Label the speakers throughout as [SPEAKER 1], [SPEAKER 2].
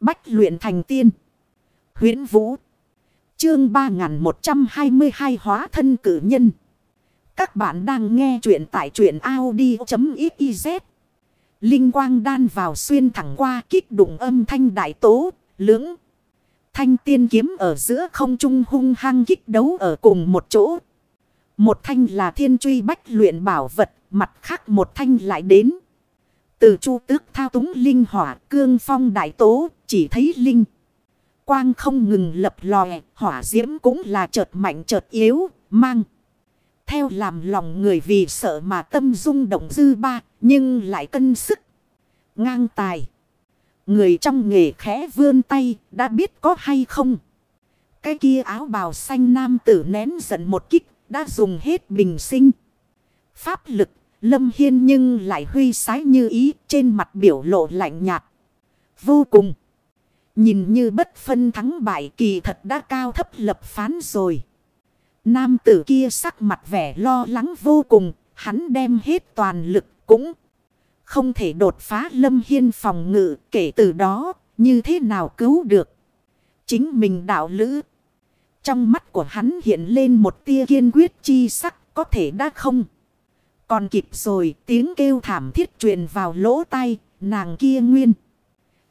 [SPEAKER 1] Bách luyện thành tiên. huyễn Vũ. Chương 3122 hóa thân cử nhân. Các bạn đang nghe truyện tại truyện Audi.xyz. Linh quang đan vào xuyên thẳng qua kích đụng âm thanh đại tố, lưỡng. Thanh tiên kiếm ở giữa không trung hung hăng kích đấu ở cùng một chỗ. Một thanh là thiên truy bách luyện bảo vật, mặt khác một thanh lại đến. Từ chu tước thao túng linh hỏa, cương phong đại tố, chỉ thấy linh. Quang không ngừng lập lòe, hỏa diễm cũng là chợt mạnh chợt yếu, mang. Theo làm lòng người vì sợ mà tâm dung động dư ba, nhưng lại cân sức. Ngang tài. Người trong nghề khẽ vươn tay, đã biết có hay không. Cái kia áo bào xanh nam tử nén giận một kích, đã dùng hết bình sinh. Pháp lực, lâm hiên nhưng lại huy sái như ý, trên mặt biểu lộ lạnh nhạt. Vô cùng. Nhìn như bất phân thắng bại kỳ thật đã cao thấp lập phán rồi. Nam tử kia sắc mặt vẻ lo lắng vô cùng, hắn đem hết toàn lực cũng không thể đột phá lâm hiên phòng ngự kể từ đó như thế nào cứu được. Chính mình đạo lữ. Trong mắt của hắn hiện lên một tia kiên quyết chi sắc có thể đã không. Còn kịp rồi tiếng kêu thảm thiết truyền vào lỗ tai nàng kia nguyên.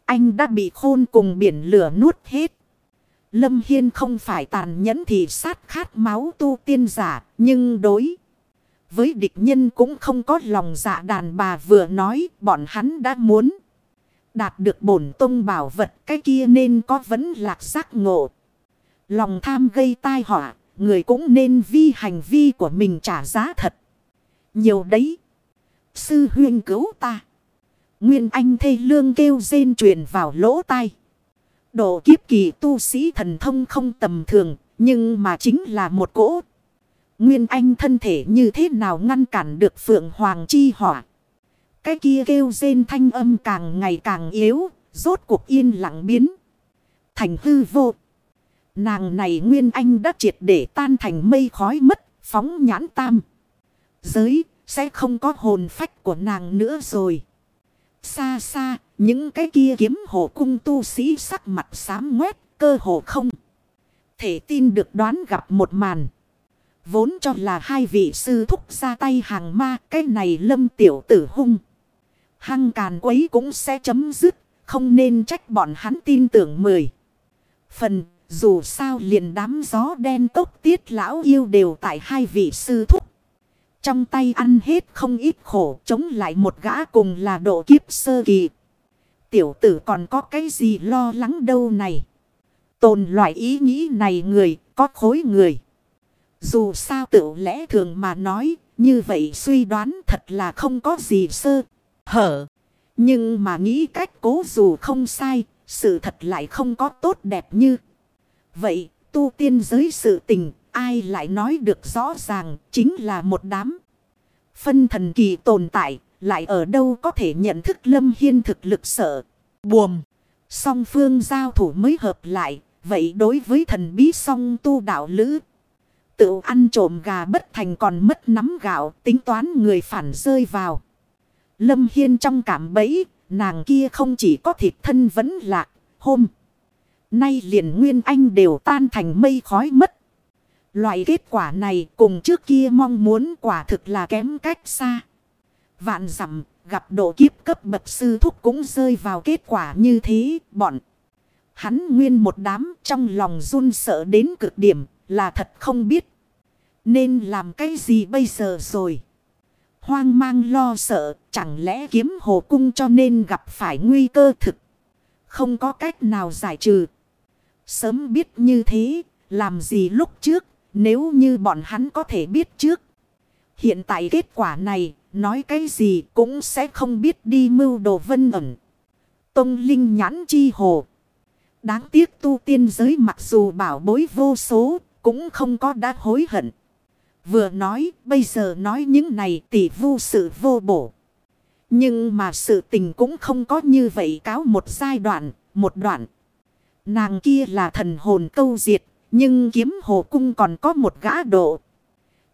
[SPEAKER 1] Anh đã bị khôn cùng biển lửa nuốt hết. Lâm Hiên không phải tàn nhẫn thì sát khát máu tu tiên giả, nhưng đối với địch nhân cũng không có lòng dạ đàn bà vừa nói bọn hắn đã muốn. Đạt được bổn tông bảo vật cái kia nên có vấn lạc giác ngộ. Lòng tham gây tai họa, người cũng nên vi hành vi của mình trả giá thật. Nhiều đấy. Sư huyên cứu ta. Nguyên anh thê lương kêu rên truyền vào lỗ tai. Độ kiếp kỳ tu sĩ thần thông không tầm thường, nhưng mà chính là một cỗ. Nguyên anh thân thể như thế nào ngăn cản được phượng hoàng chi hỏa. Cái kia kêu rên thanh âm càng ngày càng yếu, rốt cuộc yên lặng biến. Thành hư vô. Nàng này Nguyên Anh đã triệt để tan thành mây khói mất, phóng nhãn tam. Giới, sẽ không có hồn phách của nàng nữa rồi. Xa xa, những cái kia kiếm hộ cung tu sĩ sắc mặt xám ngoét, cơ hồ không. Thể tin được đoán gặp một màn. Vốn cho là hai vị sư thúc ra tay hàng ma, cái này lâm tiểu tử hung. Hăng càn quấy cũng sẽ chấm dứt, không nên trách bọn hắn tin tưởng mười. Phần, dù sao liền đám gió đen tốc tiết lão yêu đều tại hai vị sư thúc. Trong tay ăn hết không ít khổ, chống lại một gã cùng là độ kiếp sơ kỳ. Tiểu tử còn có cái gì lo lắng đâu này. Tồn loại ý nghĩ này người, có khối người. Dù sao tự lẽ thường mà nói, như vậy suy đoán thật là không có gì sơ, hở. Nhưng mà nghĩ cách cố dù không sai, sự thật lại không có tốt đẹp như. Vậy, tu tiên giới sự tình ai lại nói được rõ ràng chính là một đám. Phân thần kỳ tồn tại, lại ở đâu có thể nhận thức Lâm Hiên thực lực sợ. Buồm, song phương giao thủ mới hợp lại, vậy đối với thần bí song tu đạo lữ. Tự ăn trộm gà bất thành còn mất nắm gạo, tính toán người phản rơi vào. Lâm Hiên trong cảm bẫy, nàng kia không chỉ có thịt thân vẫn lạc, hôm. Nay liền Nguyên Anh đều tan thành mây khói mất. Loại kết quả này cùng trước kia mong muốn quả thực là kém cách xa. Vạn dặm, gặp độ kiếp cấp bậc sư thúc cũng rơi vào kết quả như thế, bọn. Hắn nguyên một đám trong lòng run sợ đến cực điểm là thật không biết. Nên làm cái gì bây giờ rồi. Hoang mang lo sợ, chẳng lẽ kiếm hồ cung cho nên gặp phải nguy cơ thực. Không có cách nào giải trừ. Sớm biết như thế, làm gì lúc trước nếu như bọn hắn có thể biết trước. Hiện tại kết quả này, nói cái gì cũng sẽ không biết đi mưu đồ vân ẩn. Tông linh nhãn chi hồ. Đáng tiếc tu tiên giới mặc dù bảo bối vô số, cũng không có đã hối hận. Vừa nói, bây giờ nói những này tỷ vu sự vô bổ. Nhưng mà sự tình cũng không có như vậy cáo một giai đoạn, một đoạn. Nàng kia là thần hồn câu diệt, nhưng kiếm hồ cung còn có một gã độ.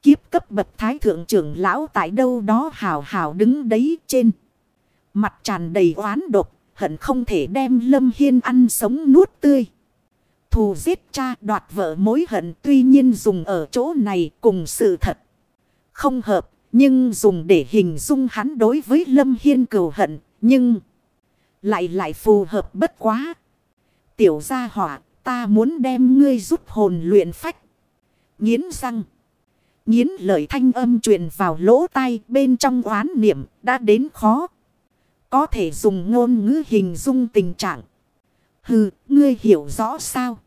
[SPEAKER 1] Kiếp cấp bậc thái thượng trưởng lão tại đâu đó hào hào đứng đấy trên. Mặt tràn đầy oán độc, hận không thể đem Lâm Hiên ăn sống nuốt tươi. Thù giết cha đoạt vợ mối hận tuy nhiên dùng ở chỗ này cùng sự thật. Không hợp, nhưng dùng để hình dung hắn đối với Lâm Hiên cừu hận, nhưng lại lại phù hợp bất quá. Tiểu gia hỏa, ta muốn đem ngươi giúp hồn luyện phách. Nghiến răng. Nghiến lời thanh âm truyền vào lỗ tai bên trong oán niệm đã đến khó. Có thể dùng ngôn ngữ hình dung tình trạng. Hừ, ngươi hiểu rõ sao?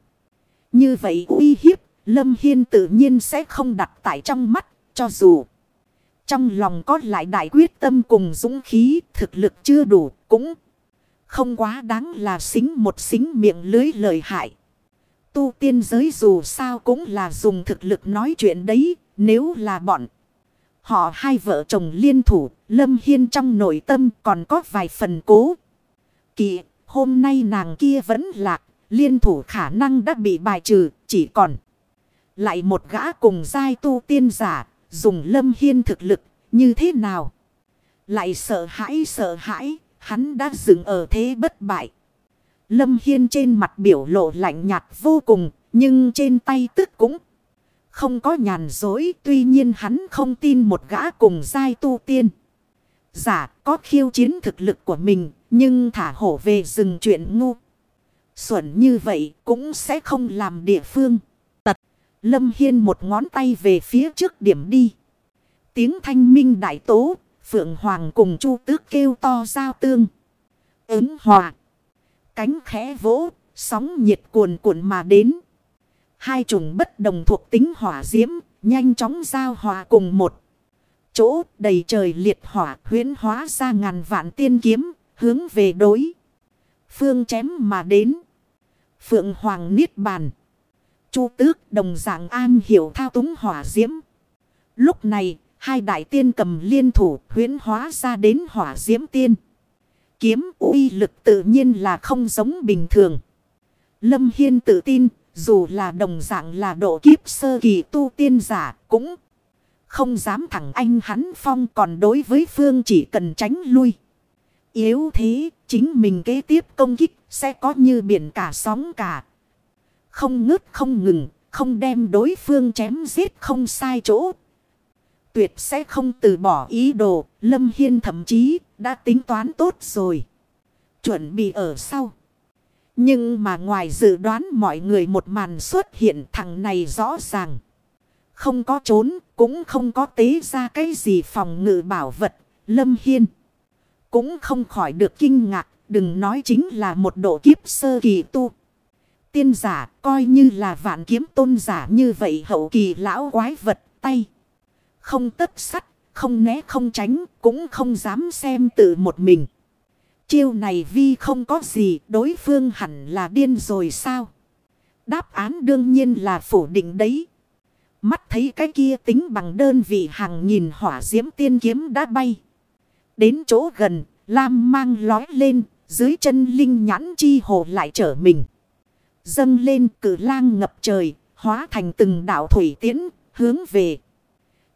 [SPEAKER 1] Như vậy uy hiếp, Lâm Hiên tự nhiên sẽ không đặt tại trong mắt, cho dù trong lòng có lại đại quyết tâm cùng dũng khí, thực lực chưa đủ, cũng không quá đáng là xính một xính miệng lưới lời hại. Tu tiên giới dù sao cũng là dùng thực lực nói chuyện đấy, nếu là bọn. Họ hai vợ chồng liên thủ, Lâm Hiên trong nội tâm còn có vài phần cố. Kỳ, hôm nay nàng kia vẫn lạc, liên thủ khả năng đã bị bài trừ, chỉ còn. Lại một gã cùng giai tu tiên giả, dùng Lâm Hiên thực lực, như thế nào? Lại sợ hãi sợ hãi, hắn đã dừng ở thế bất bại. Lâm Hiên trên mặt biểu lộ lạnh nhạt vô cùng, nhưng trên tay tức cũng không có nhàn dối. Tuy nhiên hắn không tin một gã cùng giai tu tiên. Giả có khiêu chiến thực lực của mình, nhưng thả hổ về rừng chuyện ngu. Xuẩn như vậy cũng sẽ không làm địa phương. Tật, Lâm Hiên một ngón tay về phía trước điểm đi. Tiếng thanh minh đại tố, Phượng Hoàng cùng Chu Tước kêu to giao tương. Ứng hòa. Cánh khẽ vỗ, sóng nhiệt cuồn cuộn mà đến. Hai chủng bất đồng thuộc tính hỏa diễm, nhanh chóng giao hòa cùng một. Chỗ đầy trời liệt hỏa huyến hóa ra ngàn vạn tiên kiếm, hướng về đối. Phương chém mà đến. Phượng Hoàng Niết Bàn. Chu tước đồng dạng an hiểu thao túng hỏa diễm. Lúc này, hai đại tiên cầm liên thủ huyến hóa ra đến hỏa diễm tiên. Kiếm uy lực tự nhiên là không giống bình thường. Lâm Hiên tự tin, dù là đồng dạng là độ kiếp sơ kỳ tu tiên giả cũng không dám thẳng anh hắn phong còn đối với phương chỉ cần tránh lui. Yếu thế, chính mình kế tiếp công kích sẽ có như biển cả sóng cả. Không ngứt không ngừng, không đem đối phương chém giết không sai chỗ. Tuyệt sẽ không từ bỏ ý đồ, Lâm Hiên thậm chí đã tính toán tốt rồi. Chuẩn bị ở sau. Nhưng mà ngoài dự đoán mọi người một màn xuất hiện thằng này rõ ràng. Không có trốn, cũng không có tế ra cái gì phòng ngự bảo vật, Lâm Hiên. Cũng không khỏi được kinh ngạc, đừng nói chính là một độ kiếp sơ kỳ tu. Tiên giả coi như là vạn kiếm tôn giả như vậy hậu kỳ lão quái vật tay. Không tất sắt, không né không tránh, cũng không dám xem tự một mình. Chiêu này vi không có gì, đối phương hẳn là điên rồi sao? Đáp án đương nhiên là phủ định đấy. Mắt thấy cái kia tính bằng đơn vị hàng nghìn hỏa diễm tiên kiếm đã bay. Đến chỗ gần, Lam mang lói lên, dưới chân linh nhãn chi hồ lại trở mình. Dâng lên cử lang ngập trời, hóa thành từng đảo thủy tiễn, hướng về.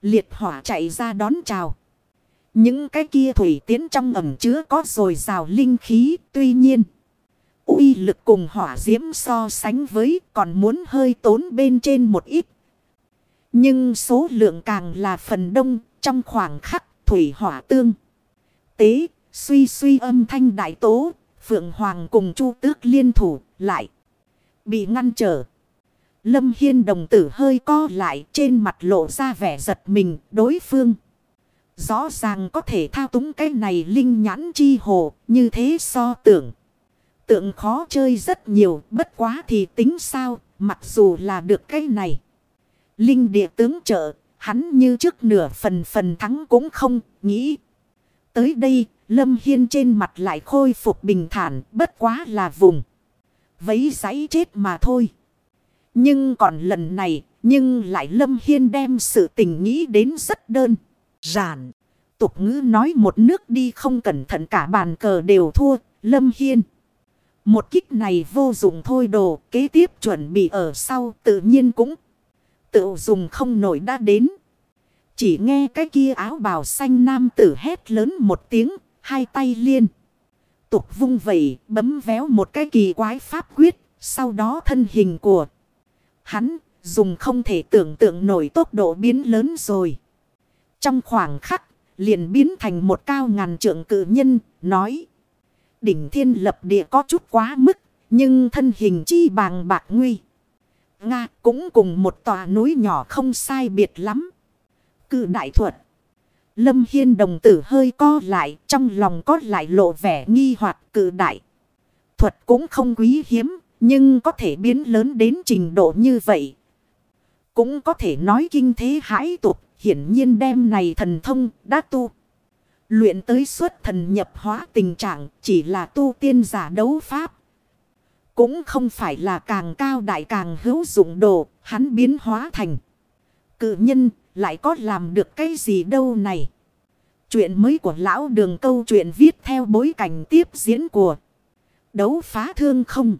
[SPEAKER 1] Liệt hỏa chạy ra đón chào. Những cái kia thủy tiến trong ẩm chứa có rồi rào linh khí, tuy nhiên. uy lực cùng hỏa diễm so sánh với còn muốn hơi tốn bên trên một ít. Nhưng số lượng càng là phần đông trong khoảng khắc thủy hỏa tương. Tế, suy suy âm thanh đại tố, Phượng Hoàng cùng Chu Tước liên thủ lại. Bị ngăn trở. Lâm Hiên đồng tử hơi co lại, trên mặt lộ ra vẻ giật mình, đối phương. Rõ ràng có thể thao túng cái này linh nhãn chi hồ, như thế so tưởng. Tượng khó chơi rất nhiều, bất quá thì tính sao, mặc dù là được cái này. Linh địa tướng trợ, hắn như trước nửa phần phần thắng cũng không, nghĩ. Tới đây, Lâm Hiên trên mặt lại khôi phục bình thản, bất quá là vùng. Vấy giấy chết mà thôi. Nhưng còn lần này, nhưng lại Lâm Hiên đem sự tình nghĩ đến rất đơn, giản. Tục ngữ nói một nước đi không cẩn thận cả bàn cờ đều thua, Lâm Hiên. Một kích này vô dụng thôi đồ, kế tiếp chuẩn bị ở sau tự nhiên cũng tự dùng không nổi đã đến. Chỉ nghe cái kia áo bào xanh nam tử hét lớn một tiếng, hai tay liên. tục vung vẩy, bấm véo một cái kỳ quái pháp quyết. Sau đó thân hình của hắn dùng không thể tưởng tượng nổi tốc độ biến lớn rồi. Trong khoảng khắc, liền biến thành một cao ngàn trượng cự nhân, nói. Đỉnh thiên lập địa có chút quá mức, nhưng thân hình chi bàng bạc nguy. Nga cũng cùng một tòa núi nhỏ không sai biệt lắm. Cự đại thuật. Lâm Hiên đồng tử hơi co lại, trong lòng có lại lộ vẻ nghi hoặc cự đại. Thuật cũng không quý hiếm, nhưng có thể biến lớn đến trình độ như vậy. Cũng có thể nói kinh thế hãi tục, hiển nhiên đem này thần thông đã tu. Luyện tới suốt thần nhập hóa tình trạng chỉ là tu tiên giả đấu pháp. Cũng không phải là càng cao đại càng hữu dụng đồ, hắn biến hóa thành. Cự nhân lại có làm được cái gì đâu này. Chuyện mới của lão đường câu chuyện viết theo bối cảnh tiếp diễn của đấu phá thương không.